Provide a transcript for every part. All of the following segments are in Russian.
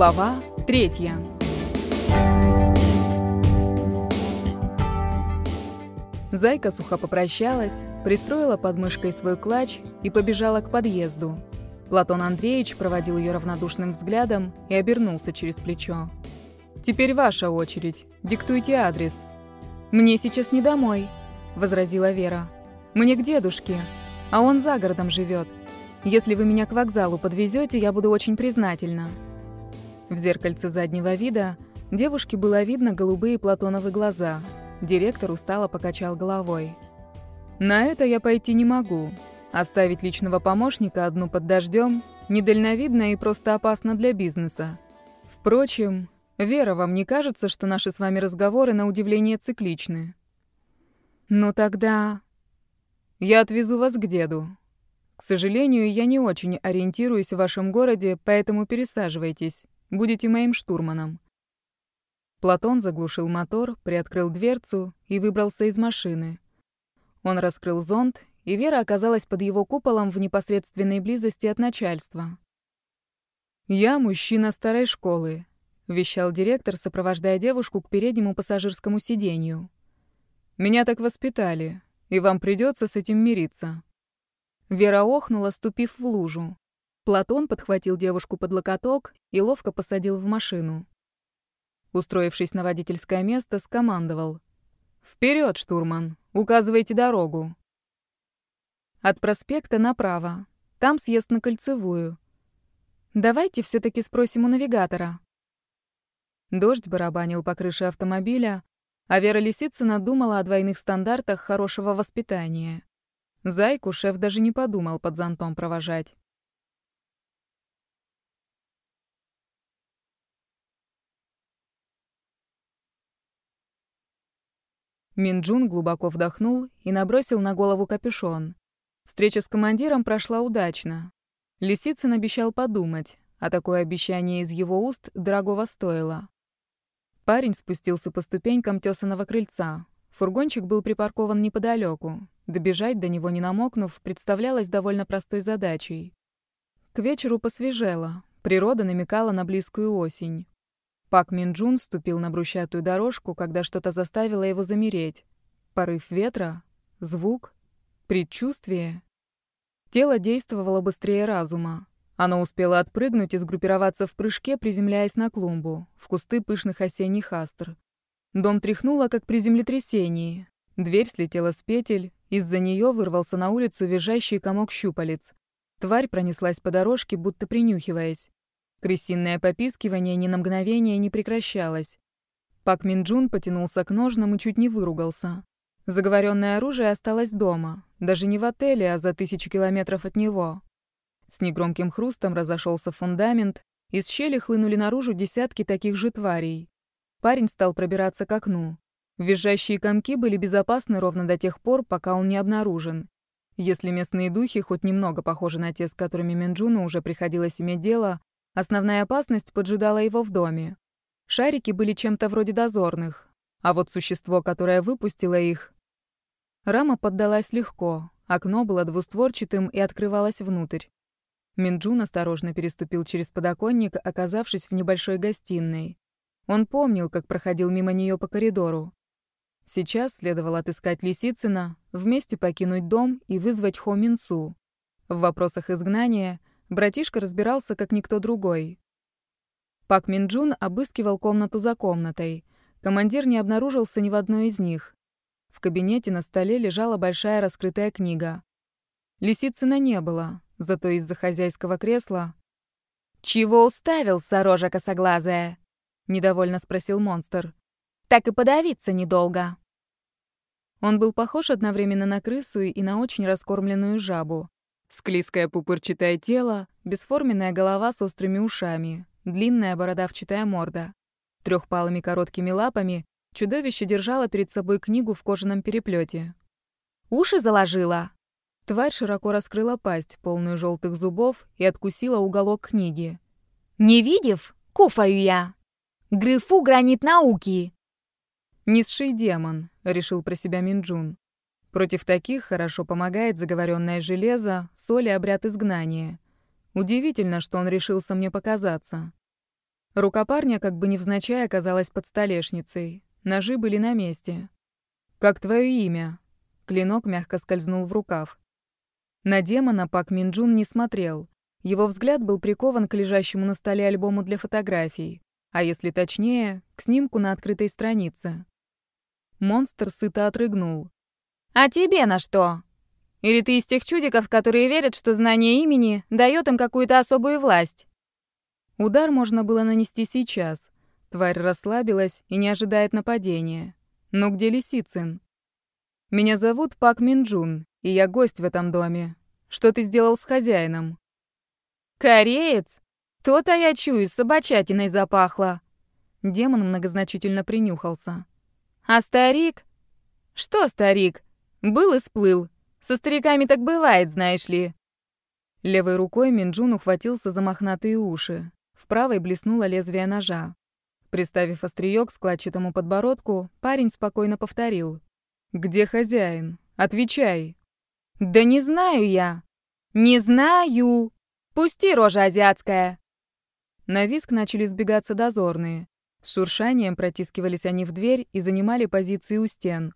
Глава третья. Зайка сухо попрощалась, пристроила под мышкой свой клатч и побежала к подъезду. Платон Андреевич проводил ее равнодушным взглядом и обернулся через плечо. «Теперь ваша очередь. Диктуйте адрес». «Мне сейчас не домой», — возразила Вера. «Мне к дедушке, а он за городом живет. Если вы меня к вокзалу подвезете, я буду очень признательна». В зеркальце заднего вида девушке было видно голубые Платоновы глаза. Директор устало покачал головой. «На это я пойти не могу. Оставить личного помощника одну под дождем недальновидно и просто опасно для бизнеса. Впрочем, Вера, вам не кажется, что наши с вами разговоры на удивление цикличны? Ну тогда я отвезу вас к деду. К сожалению, я не очень ориентируюсь в вашем городе, поэтому пересаживайтесь. Будете моим штурманом». Платон заглушил мотор, приоткрыл дверцу и выбрался из машины. Он раскрыл зонт, и Вера оказалась под его куполом в непосредственной близости от начальства. «Я мужчина старой школы», — вещал директор, сопровождая девушку к переднему пассажирскому сиденью. «Меня так воспитали, и вам придется с этим мириться». Вера охнула, ступив в лужу. Платон подхватил девушку под локоток и ловко посадил в машину. Устроившись на водительское место, скомандовал. «Вперед, штурман! Указывайте дорогу!» От проспекта направо. Там съезд на кольцевую. Давайте все таки спросим у навигатора. Дождь барабанил по крыше автомобиля, а Вера Лисицына думала о двойных стандартах хорошего воспитания. Зайку шеф даже не подумал под зонтом провожать. Минджун глубоко вдохнул и набросил на голову капюшон. Встреча с командиром прошла удачно. Лисицын обещал подумать, а такое обещание из его уст дорогого стоило. Парень спустился по ступенькам тесаного крыльца. Фургончик был припаркован неподалеку. Добежать до него не намокнув, представлялось довольно простой задачей. К вечеру посвежело. Природа намекала на близкую осень. Пак Минджун ступил на брусчатую дорожку, когда что-то заставило его замереть. Порыв ветра, звук, предчувствие. Тело действовало быстрее разума. Оно успело отпрыгнуть и сгруппироваться в прыжке, приземляясь на клумбу, в кусты пышных осенних астр. Дом тряхнуло, как при землетрясении. Дверь слетела с петель, из-за нее вырвался на улицу визжащий комок щупалец. Тварь пронеслась по дорожке, будто принюхиваясь. Крысиное попискивание ни на мгновение не прекращалось. Пак Минджун потянулся к ножнам и чуть не выругался. Заговоренное оружие осталось дома, даже не в отеле, а за тысячу километров от него. С негромким хрустом разошелся фундамент, из щели хлынули наружу десятки таких же тварей. Парень стал пробираться к окну. Визжащие комки были безопасны ровно до тех пор, пока он не обнаружен. Если местные духи хоть немного похожи на те, с которыми Минджуну уже приходилось иметь дело, Основная опасность поджидала его в доме. Шарики были чем-то вроде дозорных, а вот существо, которое выпустило их... Рама поддалась легко, окно было двустворчатым и открывалось внутрь. Минджун осторожно переступил через подоконник, оказавшись в небольшой гостиной. Он помнил, как проходил мимо нее по коридору. Сейчас следовало отыскать Лисицына, вместе покинуть дом и вызвать Хо Минсу. В вопросах изгнания Братишка разбирался, как никто другой. Пак Минджун обыскивал комнату за комнатой. Командир не обнаружился ни в одной из них. В кабинете на столе лежала большая раскрытая книга. Лисицына не было, зато из-за хозяйского кресла... «Чего уставился, рожа косоглазая?» — недовольно спросил монстр. «Так и подавиться недолго». Он был похож одновременно на крысу и на очень раскормленную жабу. Склизкое пупырчатое тело, бесформенная голова с острыми ушами, длинная бородавчатая морда. Трехпалыми короткими лапами чудовище держало перед собой книгу в кожаном переплете. «Уши заложила!» Тварь широко раскрыла пасть, полную желтых зубов, и откусила уголок книги. «Не видев, куфаю я! Грыфу гранит науки!» «Низший демон», — решил про себя Минджун. Против таких хорошо помогает заговоренное железо, соль и обряд изгнания. Удивительно, что он решился мне показаться. Рука парня как бы невзначай оказалась под столешницей. Ножи были на месте. «Как твое имя?» Клинок мягко скользнул в рукав. На демона Пак Минджун не смотрел. Его взгляд был прикован к лежащему на столе альбому для фотографий, а если точнее, к снимку на открытой странице. Монстр сыто отрыгнул. «А тебе на что? Или ты из тех чудиков, которые верят, что знание имени дает им какую-то особую власть?» Удар можно было нанести сейчас. Тварь расслабилась и не ожидает нападения. Но где Лисицын? «Меня зовут Пак Минджун, и я гость в этом доме. Что ты сделал с хозяином?» «Кореец? То-то я чую, собачатиной запахло». Демон многозначительно принюхался. «А старик?» «Что старик? Был и сплыл. Со стариками так бывает, знаешь ли». Левой рукой Минджун ухватился за мохнатые уши. В правой блеснуло лезвие ножа. Приставив остриё к складчатому подбородку, парень спокойно повторил. «Где хозяин? Отвечай!» «Да не знаю я! Не знаю! Пусти, рожа азиатская!» На виск начали сбегаться дозорные. С шуршанием протискивались они в дверь и занимали позиции у стен.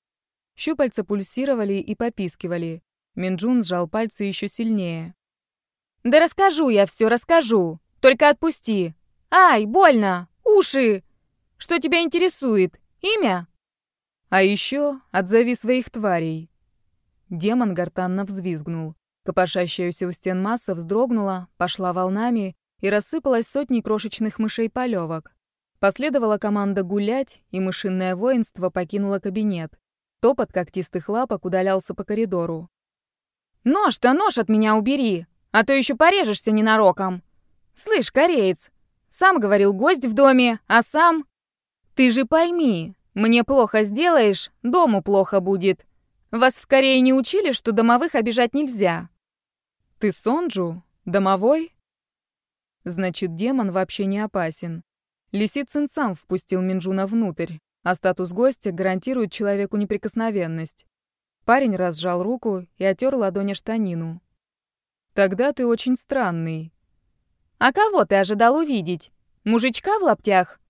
Щупальца пульсировали и попискивали. Минджун сжал пальцы еще сильнее. «Да расскажу я все, расскажу!» Только отпусти. Ай, больно! Уши! Что тебя интересует? Имя? А еще отзови своих тварей. Демон гортанно взвизгнул. Копошащаяся у стен масса вздрогнула, пошла волнами и рассыпалась сотней крошечных мышей-полевок. Последовала команда гулять, и мышиное воинство покинуло кабинет. Топот когтистых лапок удалялся по коридору. «Нож-то нож от меня убери, а то еще порежешься ненароком!» «Слышь, кореец, сам говорил гость в доме, а сам...» «Ты же пойми, мне плохо сделаешь, дому плохо будет. Вас в Корее не учили, что домовых обижать нельзя?» «Ты Сонджу? Домовой?» Значит, демон вообще не опасен. Лисицын сам впустил Минджуна внутрь, а статус гостя гарантирует человеку неприкосновенность. Парень разжал руку и отер ладонь штанину. «Тогда ты очень странный. «А кого ты ожидал увидеть? Мужичка в лаптях?»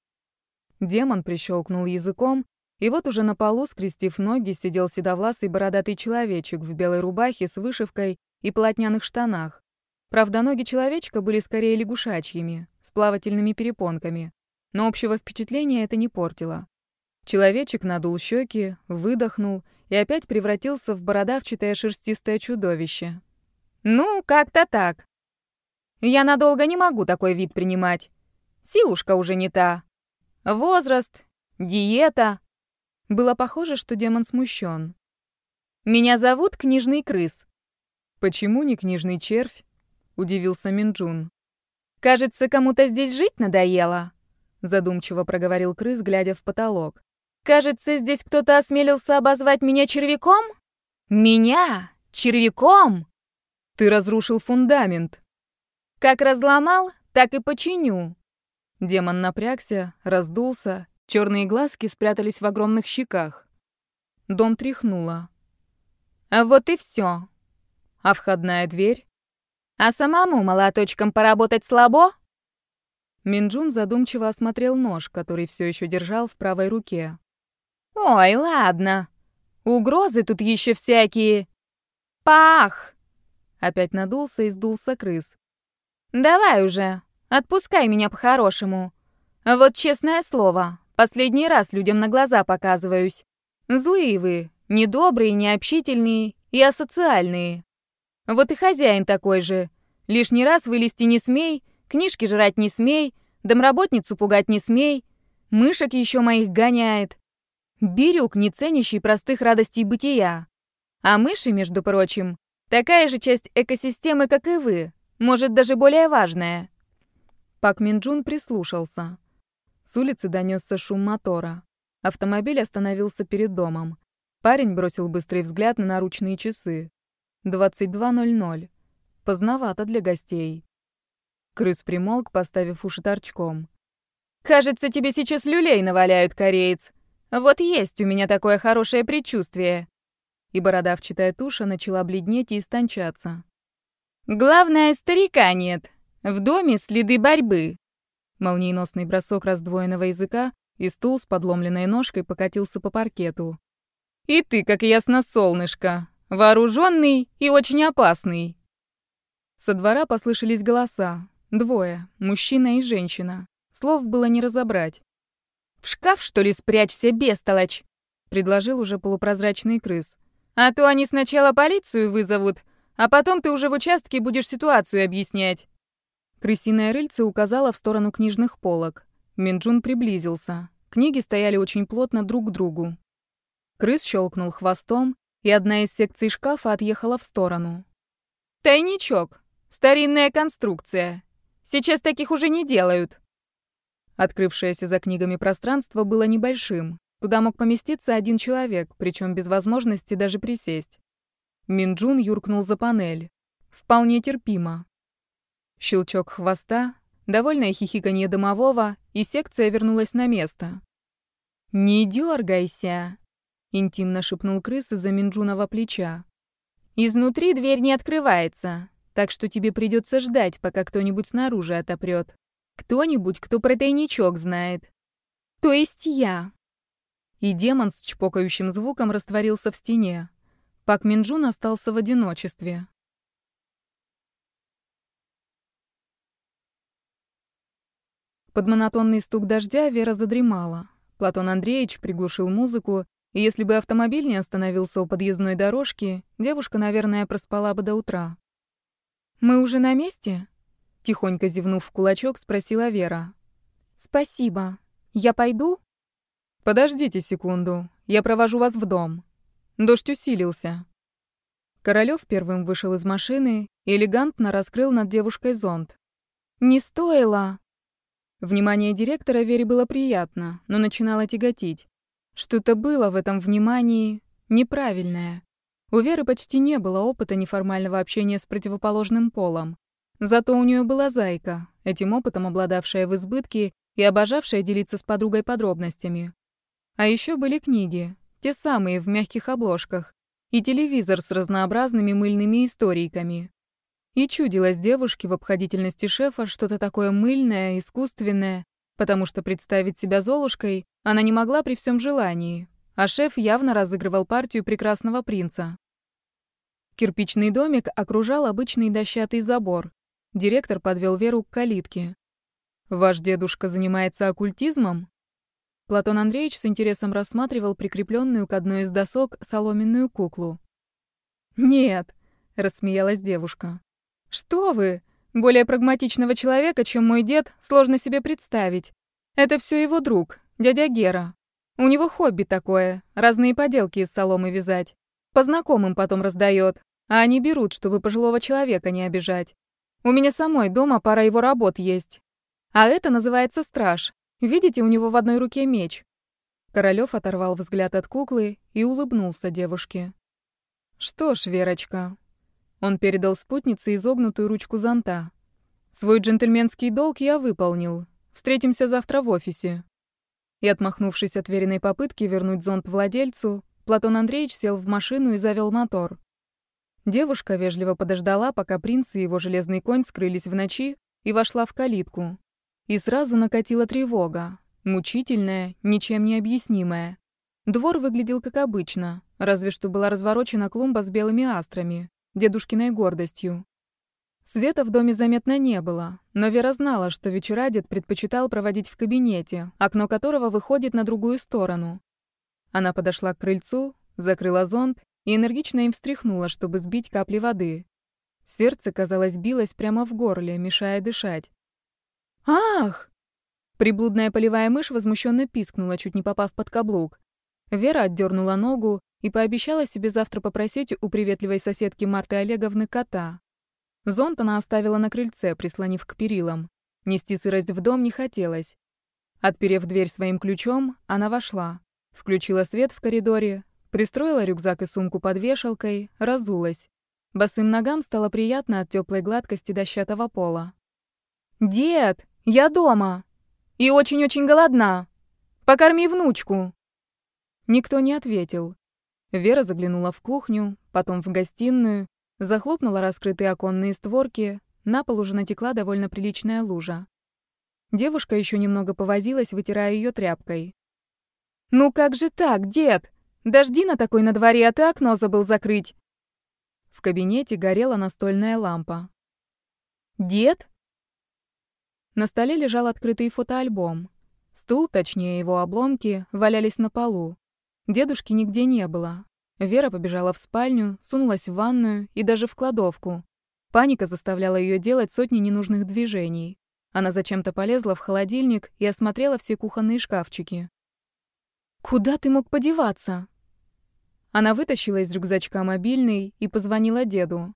Демон прищелкнул языком, и вот уже на полу, скрестив ноги, сидел седовласый бородатый человечек в белой рубахе с вышивкой и полотняных штанах. Правда, ноги человечка были скорее лягушачьими, с плавательными перепонками, но общего впечатления это не портило. Человечек надул щеки, выдохнул и опять превратился в бородавчатое шерстистое чудовище. «Ну, как-то так», я надолго не могу такой вид принимать. Силушка уже не та. Возраст, диета. Было похоже, что демон смущен. Меня зовут Книжный Крыс. Почему не Книжный Червь? Удивился Минджун. Кажется, кому-то здесь жить надоело. Задумчиво проговорил крыс, глядя в потолок. Кажется, здесь кто-то осмелился обозвать меня червяком? Меня? Червяком? Ты разрушил фундамент. Как разломал, так и починю. Демон напрягся, раздулся, черные глазки спрятались в огромных щеках. Дом тряхнуло. А вот и все. А входная дверь? А самому молоточком поработать слабо? Минджун задумчиво осмотрел нож, который все еще держал в правой руке. Ой, ладно. Угрозы тут еще всякие. Пах! Опять надулся и сдулся крыс. «Давай уже, отпускай меня по-хорошему. Вот честное слово, последний раз людям на глаза показываюсь. Злые вы, недобрые, необщительные и асоциальные. Вот и хозяин такой же. Лишний раз вылезти не смей, книжки жрать не смей, домработницу пугать не смей, мышек еще моих гоняет. Бирюк, не ценящий простых радостей бытия. А мыши, между прочим, такая же часть экосистемы, как и вы, может, даже более важное». Пак Минджун прислушался. С улицы донесся шум мотора. Автомобиль остановился перед домом. Парень бросил быстрый взгляд на наручные часы. 22.00. Поздновато для гостей. Крыс примолк, поставив уши торчком. «Кажется, тебе сейчас люлей наваляют, кореец. Вот есть у меня такое хорошее предчувствие». И бородавчатая туша начала бледнеть и истончаться. Главное, старика нет. В доме следы борьбы. Молниеносный бросок раздвоенного языка, и стул с подломленной ножкой покатился по паркету. «И ты, как ясно солнышко, вооруженный и очень опасный!» Со двора послышались голоса. Двое, мужчина и женщина. Слов было не разобрать. «В шкаф, что ли, спрячься, бестолочь?» — предложил уже полупрозрачный крыс. «А то они сначала полицию вызовут, а потом ты уже в участке будешь ситуацию объяснять». Крысиное рыльце указала в сторону книжных полок. Минджун приблизился. Книги стояли очень плотно друг к другу. Крыс щелкнул хвостом, и одна из секций шкафа отъехала в сторону. «Тайничок. Старинная конструкция. Сейчас таких уже не делают». Открывшееся за книгами пространство было небольшим. Туда мог поместиться один человек, причем без возможности даже присесть. Минджун юркнул за панель. Вполне терпимо. Щелчок хвоста, довольное хихиканье домового, и секция вернулась на место. «Не дергайся!» — интимно шепнул крыс из-за Минджунова плеча. «Изнутри дверь не открывается, так что тебе придется ждать, пока кто-нибудь снаружи отопрет. Кто-нибудь, кто про тайничок знает. То есть я». И демон с чпокающим звуком растворился в стене. Пак Минджун остался в одиночестве. Под монотонный стук дождя Вера задремала. Платон Андреевич приглушил музыку, и если бы автомобиль не остановился у подъездной дорожки, девушка, наверное, проспала бы до утра. «Мы уже на месте?» Тихонько зевнув в кулачок, спросила Вера. «Спасибо. Я пойду?» «Подождите секунду. Я провожу вас в дом». Дождь усилился. Королёв первым вышел из машины и элегантно раскрыл над девушкой зонт. «Не стоило!» Внимание директора Вере было приятно, но начинало тяготить. Что-то было в этом внимании неправильное. У Веры почти не было опыта неформального общения с противоположным полом. Зато у нее была зайка, этим опытом обладавшая в избытке и обожавшая делиться с подругой подробностями. А еще были книги, те самые в мягких обложках, и телевизор с разнообразными мыльными историками. И чудилось девушке в обходительности шефа что-то такое мыльное, искусственное, потому что представить себя Золушкой она не могла при всем желании, а шеф явно разыгрывал партию прекрасного принца. Кирпичный домик окружал обычный дощатый забор. Директор подвел Веру к калитке. «Ваш дедушка занимается оккультизмом?» Платон Андреевич с интересом рассматривал прикрепленную к одной из досок соломенную куклу. «Нет», — рассмеялась девушка. «Что вы? Более прагматичного человека, чем мой дед, сложно себе представить. Это все его друг, дядя Гера. У него хобби такое, разные поделки из соломы вязать. По знакомым потом раздает, а они берут, чтобы пожилого человека не обижать. У меня самой дома пара его работ есть. А это называется страж. Видите, у него в одной руке меч. Королёв оторвал взгляд от куклы и улыбнулся девушке. Что ж, Верочка, он передал спутнице изогнутую ручку зонта. «Свой джентльменский долг я выполнил. Встретимся завтра в офисе». И, отмахнувшись от веренной попытки вернуть зонт владельцу, Платон Андреевич сел в машину и завел мотор. Девушка вежливо подождала, пока принц и его железный конь скрылись в ночи, и вошла в калитку. И сразу накатила тревога, мучительная, ничем не объяснимая. Двор выглядел как обычно, разве что была разворочена клумба с белыми астрами дедушкиной гордостью. Света в доме заметно не было, но Вера знала, что вечера дед предпочитал проводить в кабинете, окно которого выходит на другую сторону. Она подошла к крыльцу, закрыла зонт и энергично им встряхнула, чтобы сбить капли воды. Сердце, казалось, билось прямо в горле, мешая дышать. «Ах!» Приблудная полевая мышь возмущенно пискнула, чуть не попав под каблук. Вера отдернула ногу и пообещала себе завтра попросить у приветливой соседки Марты Олеговны кота. Зонт она оставила на крыльце, прислонив к перилам. Нести сырость в дом не хотелось. Отперев дверь своим ключом, она вошла. Включила свет в коридоре, пристроила рюкзак и сумку под вешалкой, разулась. Босым ногам стало приятно от теплой гладкости дощатого пола. «Дед, я дома! И очень-очень голодна! Покорми внучку!» Никто не ответил. Вера заглянула в кухню, потом в гостиную, захлопнула раскрытые оконные створки, на пол уже натекла довольно приличная лужа. Девушка еще немного повозилась, вытирая ее тряпкой. «Ну как же так, дед? Дожди на такой на дворе, а ты окно забыл закрыть». В кабинете горела настольная лампа. «Дед?» На столе лежал открытый фотоальбом. Стул, точнее его обломки, валялись на полу. Дедушки нигде не было. Вера побежала в спальню, сунулась в ванную и даже в кладовку. Паника заставляла ее делать сотни ненужных движений. Она зачем-то полезла в холодильник и осмотрела все кухонные шкафчики. «Куда ты мог подеваться?» Она вытащила из рюкзачка мобильный и позвонила деду.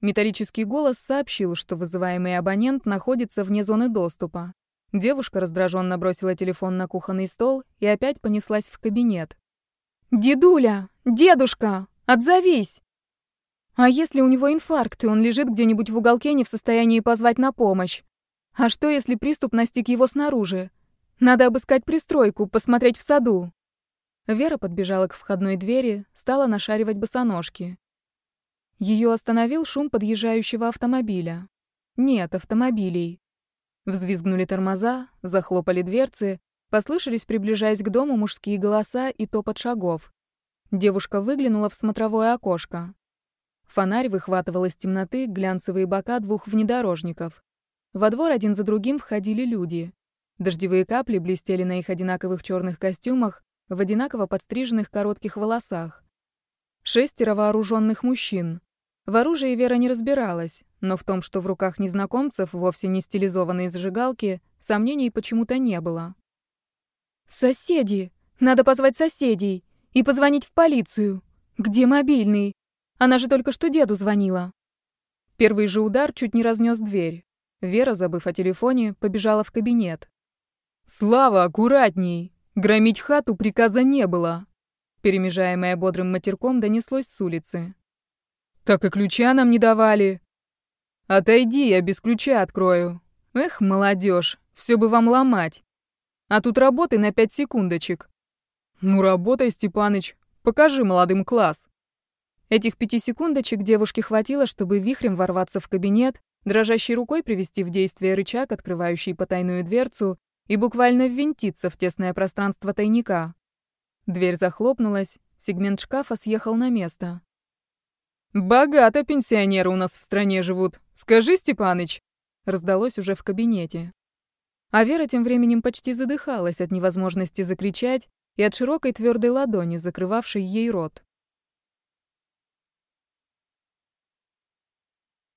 Металлический голос сообщил, что вызываемый абонент находится вне зоны доступа. Девушка раздраженно бросила телефон на кухонный стол и опять понеслась в кабинет. «Дедуля! Дедушка! Отзовись!» А если у него инфаркт, и он лежит где-нибудь в уголке не в состоянии позвать на помощь? А что, если приступ настиг его снаружи? Надо обыскать пристройку, посмотреть в саду. Вера подбежала к входной двери, стала нашаривать босоножки. Ее остановил шум подъезжающего автомобиля. Нет, автомобилей. Взвизгнули тормоза, захлопали дверцы, послышались, приближаясь к дому, мужские голоса и топот шагов. Девушка выглянула в смотровое окошко. Фонарь выхватывал из темноты глянцевые бока двух внедорожников. Во двор один за другим входили люди. Дождевые капли блестели на их одинаковых черных костюмах, в одинаково подстриженных коротких волосах. Шестеро вооруженных мужчин. В оружии Вера не разбиралась, но в том, что в руках незнакомцев вовсе не стилизованные зажигалки, сомнений почему-то не было. «Соседи! Надо позвать соседей! И позвонить в полицию! Где мобильный? Она же только что деду звонила!» Первый же удар чуть не разнес дверь. Вера, забыв о телефоне, побежала в кабинет. «Слава, аккуратней! Громить хату приказа не было!» Перемежаемое бодрым матерком донеслось с улицы. Так и ключа нам не давали. Отойди, я без ключа открою. Эх, молодежь, все бы вам ломать. А тут работы на пять секундочек. Ну, работай, Степаныч, покажи молодым класс. Этих пяти секундочек девушке хватило, чтобы вихрем ворваться в кабинет, дрожащей рукой привести в действие рычаг, открывающий потайную дверцу, и буквально ввинтиться в тесное пространство тайника. Дверь захлопнулась, сегмент шкафа съехал на место. «Богато пенсионеры у нас в стране живут. Скажи, Степаныч!» Раздалось уже в кабинете. А Вера тем временем почти задыхалась от невозможности закричать и от широкой твердой ладони, закрывавшей ей рот.